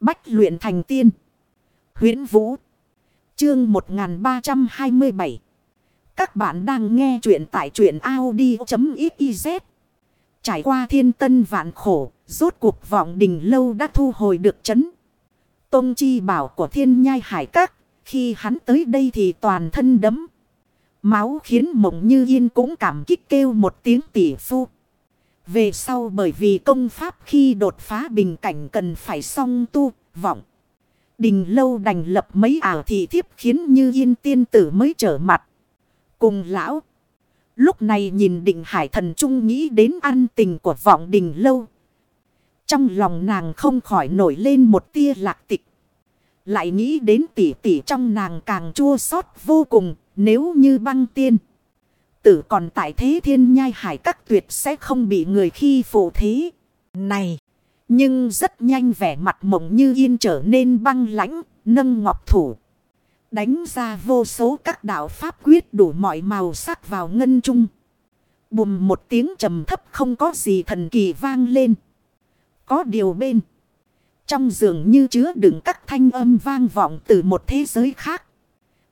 Bách luyện thành tiên. huyễn Vũ. Chương 1327. Các bạn đang nghe truyện tại truyện Audi.xyz. Trải qua thiên tân vạn khổ, rốt cuộc vọng đình lâu đã thu hồi được chấn. Tông chi bảo của thiên nhai hải các, khi hắn tới đây thì toàn thân đấm. Máu khiến mộng như yên cũng cảm kích kêu một tiếng tỷ phu. Về sau bởi vì công pháp khi đột phá bình cảnh cần phải song tu, vọng. Đình lâu đành lập mấy ảo thị thiếp khiến như yên tiên tử mới trở mặt. Cùng lão. Lúc này nhìn định hải thần trung nghĩ đến ăn tình của vọng đình lâu. Trong lòng nàng không khỏi nổi lên một tia lạc tịch. Lại nghĩ đến tỷ tỷ trong nàng càng chua xót vô cùng nếu như băng tiên. Tử còn tại thế thiên nhai hải các tuyệt sẽ không bị người khi phụ thế. Này! Nhưng rất nhanh vẻ mặt mộng như yên trở nên băng lãnh, nâng ngọc thủ. Đánh ra vô số các đạo pháp quyết đủ mọi màu sắc vào ngân trung. Bùm một tiếng trầm thấp không có gì thần kỳ vang lên. Có điều bên. Trong giường như chứa đựng các thanh âm vang vọng từ một thế giới khác.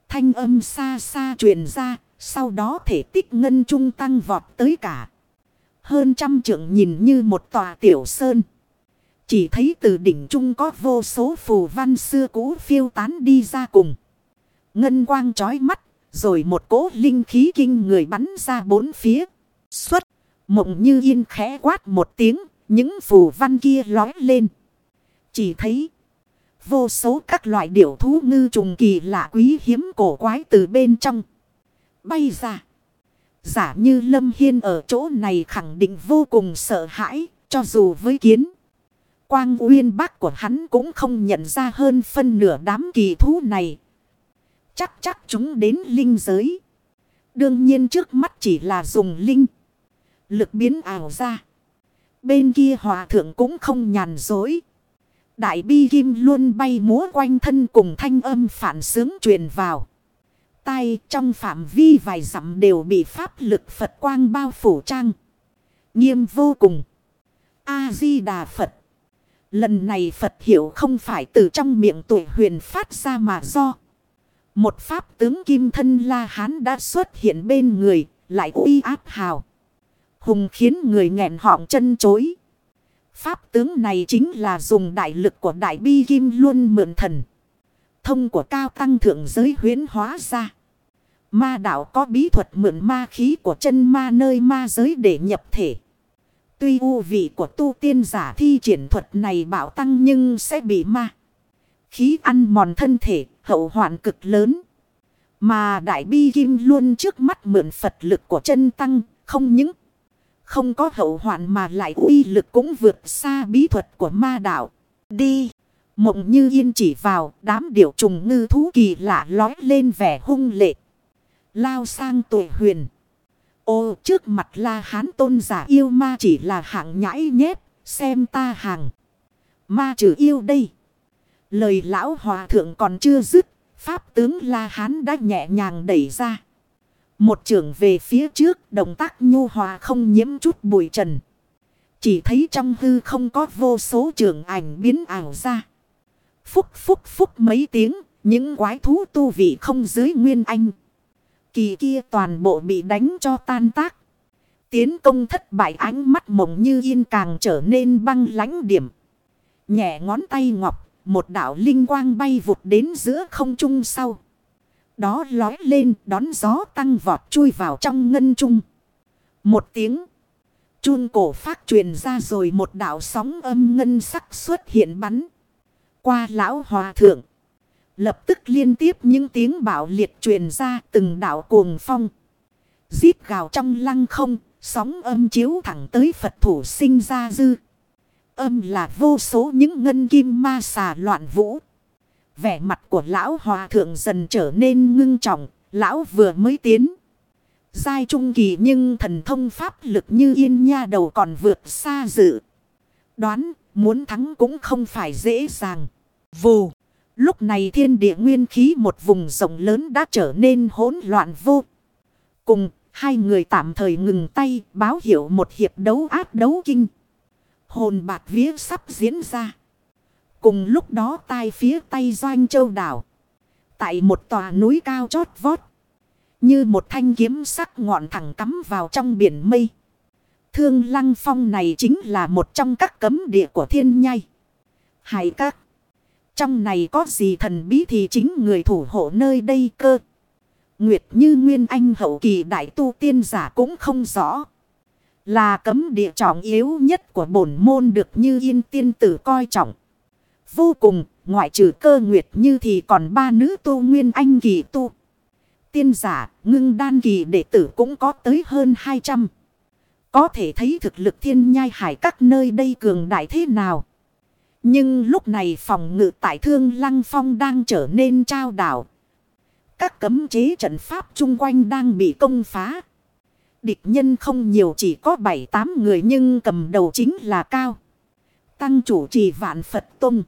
Thanh âm xa xa truyền ra, sau đó thể tích ngân trung tăng vọt tới cả. Hơn trăm trượng nhìn như một tòa tiểu sơn. Chỉ thấy từ đỉnh trung có vô số phù văn xưa cũ phiêu tán đi ra cùng. Ngân quang trói mắt, rồi một cỗ linh khí kinh người bắn ra bốn phía. Xuất, mộng như yên khẽ quát một tiếng, những phù văn kia lói lên. Chỉ thấy vô số các loại điểu thú ngư trùng kỳ lạ quý hiếm cổ quái từ bên trong. Bay ra. Giả như Lâm Hiên ở chỗ này khẳng định vô cùng sợ hãi, cho dù với kiến. Quang uyên bác của hắn cũng không nhận ra hơn phân nửa đám kỳ thú này. Chắc chắc chúng đến linh giới. Đương nhiên trước mắt chỉ là dùng linh. Lực biến ảo ra. Bên kia hòa thượng cũng không nhàn dối. Đại bi kim luôn bay múa quanh thân cùng thanh âm phản sướng truyền vào tay trong phạm vi vài dặm đều bị pháp lực Phật quang bao phủ trang. Nghiêm vô cùng. A-di-đà Phật. Lần này Phật hiểu không phải từ trong miệng tuổi huyền phát ra mà do. Một pháp tướng kim thân La Hán đã xuất hiện bên người, lại uy áp hào. Hùng khiến người nghẹn họng chân chối. Pháp tướng này chính là dùng đại lực của đại bi kim luôn mượn thần. Thông của cao tăng thượng giới huyến hóa ra. Ma đạo có bí thuật mượn ma khí của chân ma nơi ma giới để nhập thể. Tuy u vị của tu tiên giả thi triển thuật này bảo tăng nhưng sẽ bị ma. Khí ăn mòn thân thể, hậu hoạn cực lớn. Mà đại bi kim luôn trước mắt mượn Phật lực của chân tăng, không những không có hậu hoạn mà lại uy lực cũng vượt xa bí thuật của ma đạo. Đi! Mộng như yên chỉ vào, đám điểu trùng ngư thú kỳ lạ lói lên vẻ hung lệ. Lao sang tụ huyền. Ô trước mặt la hán tôn giả yêu ma chỉ là hạng nhãi nhép, xem ta hàng. Ma trừ yêu đây. Lời lão hòa thượng còn chưa dứt, pháp tướng la hán đã nhẹ nhàng đẩy ra. Một trường về phía trước, động tác nhu hòa không nhiễm chút bụi trần. Chỉ thấy trong hư không có vô số trường ảnh biến ảo ra. Phúc phúc phúc mấy tiếng, những quái thú tu vị không dưới nguyên anh kỳ kia toàn bộ bị đánh cho tan tác. Tiến công thất bại ánh mắt mộng như yên càng trở nên băng lãnh điểm. Nhẹ ngón tay ngọc, một đạo linh quang bay vụt đến giữa không trung sau. Đó lói lên đón gió tăng vọt chui vào trong ngân trung. Một tiếng. Chun cổ phát truyền ra rồi một đạo sóng âm ngân sắc xuất hiện bắn. Qua lão hòa thượng. Lập tức liên tiếp những tiếng bạo liệt truyền ra từng đảo cuồng phong. Giết gào trong lăng không, sóng âm chiếu thẳng tới Phật thủ sinh ra dư. Âm là vô số những ngân kim ma xà loạn vũ. Vẻ mặt của lão hòa thượng dần trở nên ngưng trọng, lão vừa mới tiến. Giai trung kỳ nhưng thần thông pháp lực như yên nha đầu còn vượt xa dự. Đoán muốn thắng cũng không phải dễ dàng. Vù. Lúc này thiên địa nguyên khí một vùng rộng lớn đã trở nên hỗn loạn vô. Cùng, hai người tạm thời ngừng tay báo hiệu một hiệp đấu áp đấu kinh. Hồn bạc vía sắp diễn ra. Cùng lúc đó tai phía tay doanh châu đảo. Tại một tòa núi cao chót vót. Như một thanh kiếm sắc ngọn thẳng cắm vào trong biển mây. Thương lăng phong này chính là một trong các cấm địa của thiên nhai. Hải các. Trong này có gì thần bí thì chính người thủ hộ nơi đây cơ. Nguyệt như Nguyên Anh hậu kỳ đại tu tiên giả cũng không rõ. Là cấm địa trọng yếu nhất của bổn môn được như yên tiên tử coi trọng. Vô cùng, ngoại trừ cơ nguyệt như thì còn ba nữ tu Nguyên Anh kỳ tu. Tiên giả, ngưng đan kỳ đệ tử cũng có tới hơn 200. Có thể thấy thực lực thiên nhai hải các nơi đây cường đại thế nào. Nhưng lúc này phòng ngự tại thương lăng phong đang trở nên trao đảo. Các cấm chế trận pháp chung quanh đang bị công phá. Địch nhân không nhiều, chỉ có 7-8 người nhưng cầm đầu chính là cao. Tăng chủ trì vạn Phật Tông.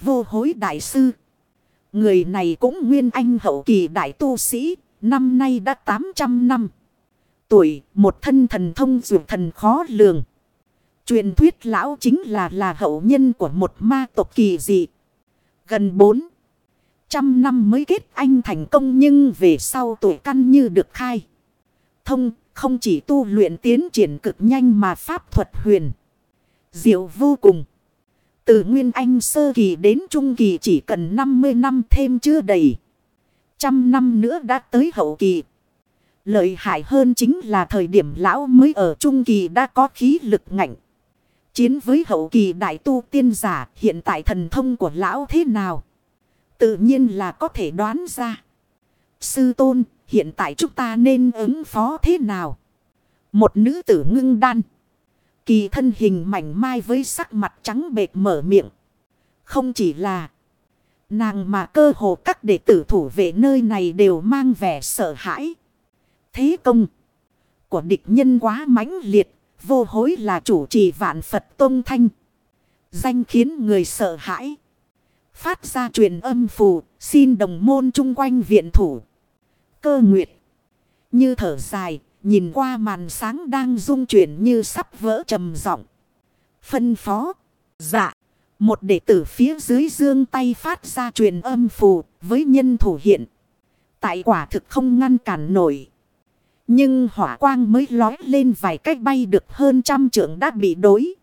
Vô hối đại sư. Người này cũng nguyên anh hậu kỳ đại tu sĩ. Năm nay đã 800 năm. Tuổi, một thân thần thông dù thần khó lường. Truyền thuyết lão chính là là hậu nhân của một ma tộc kỳ dị. Gần 400 năm mới kết anh thành công nhưng về sau tuổi căn như được khai. Thông, không chỉ tu luyện tiến triển cực nhanh mà pháp thuật huyền. Diệu vô cùng. Từ Nguyên Anh sơ kỳ đến trung kỳ chỉ cần 50 năm thêm chưa đầy. Trăm năm nữa đã tới hậu kỳ. Lợi hại hơn chính là thời điểm lão mới ở trung kỳ đã có khí lực ngạnh. Chiến với hậu kỳ đại tu tiên giả hiện tại thần thông của lão thế nào? Tự nhiên là có thể đoán ra. Sư tôn, hiện tại chúng ta nên ứng phó thế nào? Một nữ tử ngưng đan. Kỳ thân hình mảnh mai với sắc mặt trắng bệt mở miệng. Không chỉ là nàng mà cơ hồ các đệ tử thủ vệ nơi này đều mang vẻ sợ hãi. Thế công của địch nhân quá mãnh liệt, vô hối là chủ trì vạn Phật Tông Thanh. Danh khiến người sợ hãi. Phát ra truyền âm phù, xin đồng môn chung quanh viện thủ. Cơ nguyệt. Như thở dài, nhìn qua màn sáng đang rung chuyển như sắp vỡ trầm giọng. Phân phó. Dạ. Một đệ tử phía dưới dương tay phát ra truyền âm phù với nhân thủ hiện. Tại quả thực không ngăn cản nổi. Nhưng hỏa quang mới lói lên vài cách bay được hơn trăm trượng đã bị đối.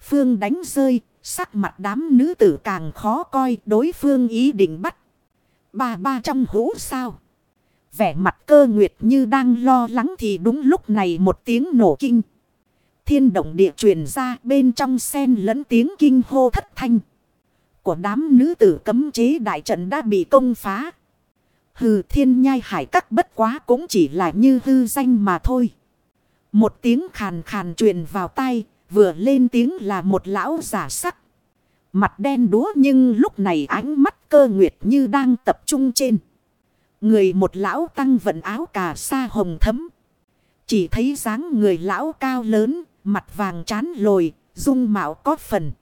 Phương đánh rơi, sắc mặt đám nữ tử càng khó coi đối phương ý định bắt. Ba ba trong hũ sao. Vẻ mặt cơ nguyệt như đang lo lắng thì đúng lúc này một tiếng nổ kinh. Thiên động địa truyền ra bên trong sen lẫn tiếng kinh hô thất thanh. Của đám nữ tử cấm chế đại trận đã bị công phá. Hừ thiên nhai hải các bất quá cũng chỉ là như hư danh mà thôi. Một tiếng khàn khàn truyền vào tay, vừa lên tiếng là một lão giả sắc. Mặt đen đúa nhưng lúc này ánh mắt cơ nguyệt như đang tập trung trên. Người một lão tăng vận áo cà sa hồng thấm. Chỉ thấy dáng người lão cao lớn, mặt vàng chán lồi, dung mạo có phần.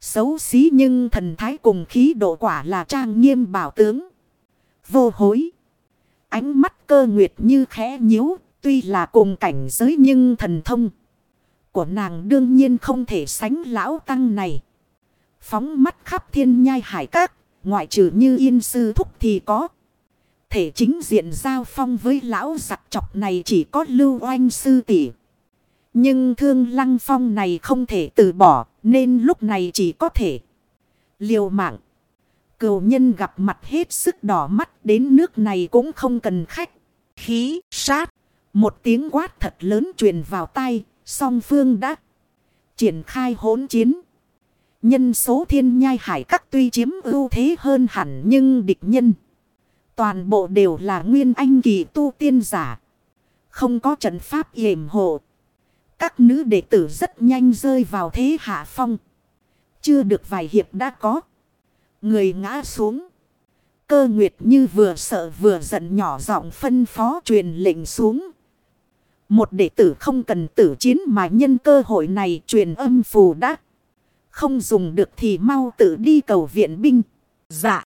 Xấu xí nhưng thần thái cùng khí độ quả là trang nghiêm bảo tướng. Vô hối. Ánh mắt cơ nguyệt như khẽ nhíu, tuy là cùng cảnh giới nhưng thần thông. Của nàng đương nhiên không thể sánh lão tăng này. Phóng mắt khắp thiên nhai hải các, ngoại trừ như yên sư thúc thì có thể chính diện giao phong với lão giặc chọc này chỉ có lưu oanh sư tỷ. Nhưng thương lăng phong này không thể từ bỏ nên lúc này chỉ có thể liều mạng cầu nhân gặp mặt hết sức đỏ mắt đến nước này cũng không cần khách. Khí, sát. Một tiếng quát thật lớn truyền vào tay, song phương đã triển khai hỗn chiến. Nhân số thiên nhai hải các tuy chiếm ưu thế hơn hẳn nhưng địch nhân. Toàn bộ đều là nguyên anh kỳ tu tiên giả. Không có trận pháp yểm hộ. Các nữ đệ tử rất nhanh rơi vào thế hạ phong. Chưa được vài hiệp đã có. Người ngã xuống. Cơ nguyệt như vừa sợ vừa giận nhỏ giọng phân phó truyền lệnh xuống. Một đệ tử không cần tử chiến mà nhân cơ hội này truyền âm phù đã. Không dùng được thì mau tự đi cầu viện binh. Dạ.